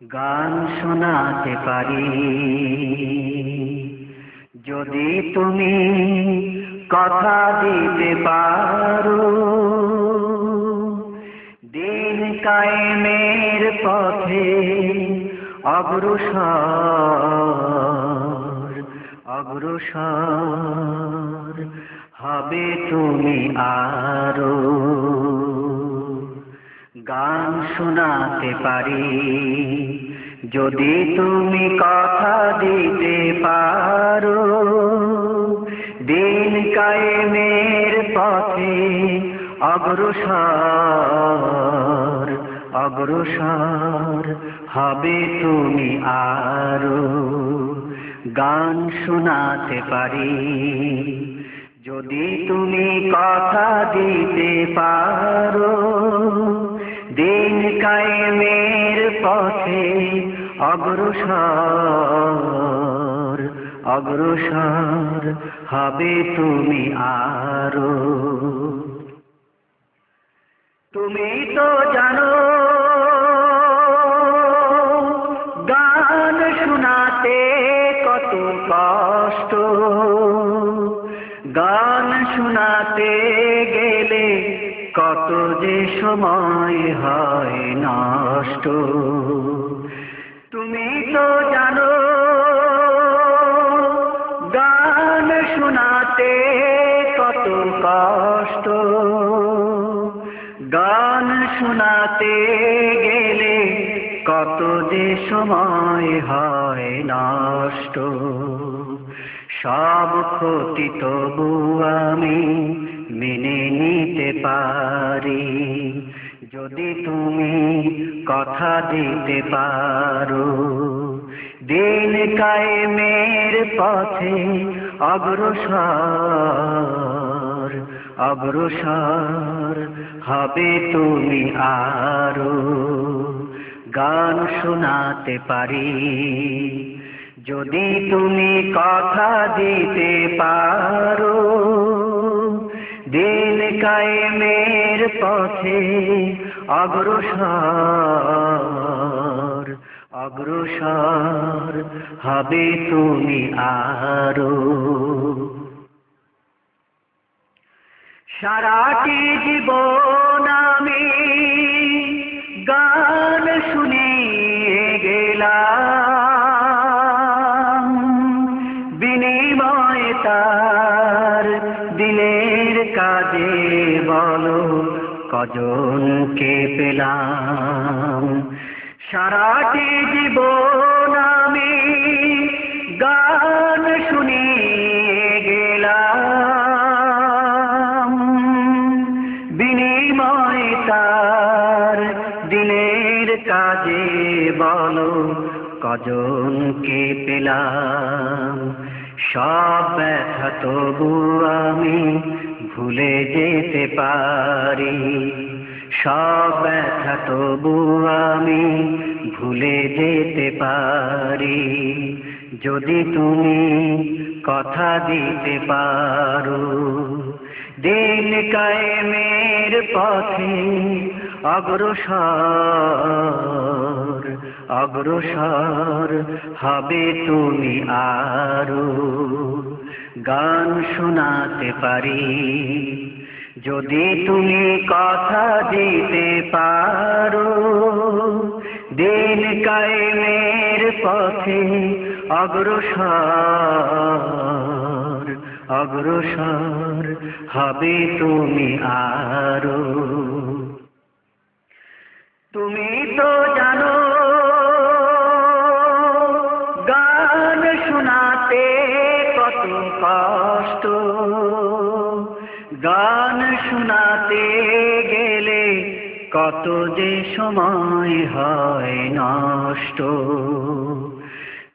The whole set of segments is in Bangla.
গান শোনাতে পারি। যদি তুমি কথা দিতে পারো, দিন কায়েমের পথে অগ্রসর অগ্রসর হবে তুমি আরও। গান শোনাতে পারি। যদি তুমি কথা দিতে পারো, দিন কায়েমের পথে অগ্রসর অগ্রসর হবে তুমি আরও। গান শোনাতে পারি। যদি তুমি কথা দিতে পারো দিন কায়েমের পথে অগ্রসর অগ্রসর হবে তুমি আরও। তুমি তো জানো, গান শোনাতে কত কষ্ট। গান শোনাতে কত যে সময় হয় নষ্ট। তুমি তো জানো, গান শোনাতে কত কষ্ট। গান শোনাতে গেলে কত যে সময় হয় নষ্ট। সব ক্ষতি তবু আমি মেনে নিতে পারি। যদি তুমি কথা দিতে পারো, দিন কায়েমের পথে অগ্রসর অগ্রসর হবে তুমি আরও। গান শোনাতে পারি। যদি তুমি কথা দিতে পারো, দিন কায়েমের পথে অগ্রসর অগ্রসর হবে তুমি আরও। সারাটি জীবন আমি গান শুনিয়ে কজনকে পেলাম? সারাটি জীবন আমি গান শুনিয়ে গেলাম। বিনিময় তার দিনের কাজে বলো কজনকে পেলাম? সব ব্যথা তবু আমি ভুলে যেতে পারি। সব ব্যথা তবু আমি ভুলে যেতে পারি। যদি তুমি কথা দিতে পারো, দিন কায়েমের পথে অগ্রসর অগ্রসর হবে তুমি আরও। গান শোনাতে পারি। যদি তুমি কথা দিতে পারো, দিন কায়েমের পথে অগ্রসর অগ্রসর হবে তুমি আরও। তুমি গান শোনাতে গেলে কত যে সময় হয় নষ্ট।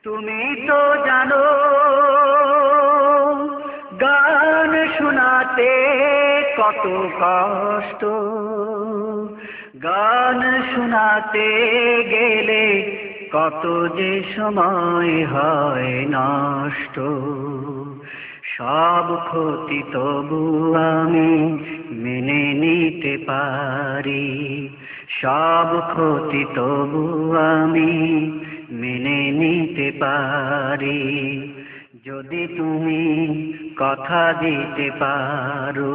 তুমি তো জানো, গান শোনাতে কত কষ্ট। গান শোনাতে গেলে কত যে সময় হয় নষ্ট। সব ক্ষতি তবু আমি মেনে নিতে পারি। সব ক্ষতি তবু আমি মেনে নিতে পারি। যদি তুমি কথা দিতে পারো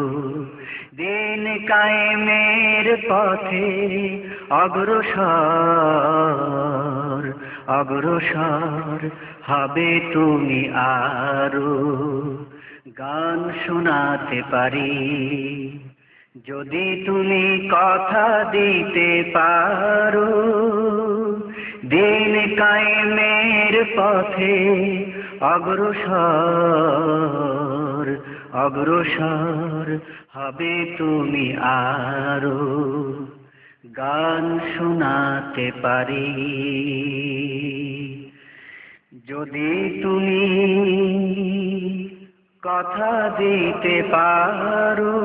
দিন কায়েমের পথে অগ্রসর অগ্রসর হবে তুমি আরও। গান শোনাতে পারি, যদি তুমি কথা দিতে পারো। দিন কায়েমের পথে অগ্রসর অগ্রসর হবে তুমি আরও। গান শোনাতে পারি। যদি তুমি কথা দিতে পারো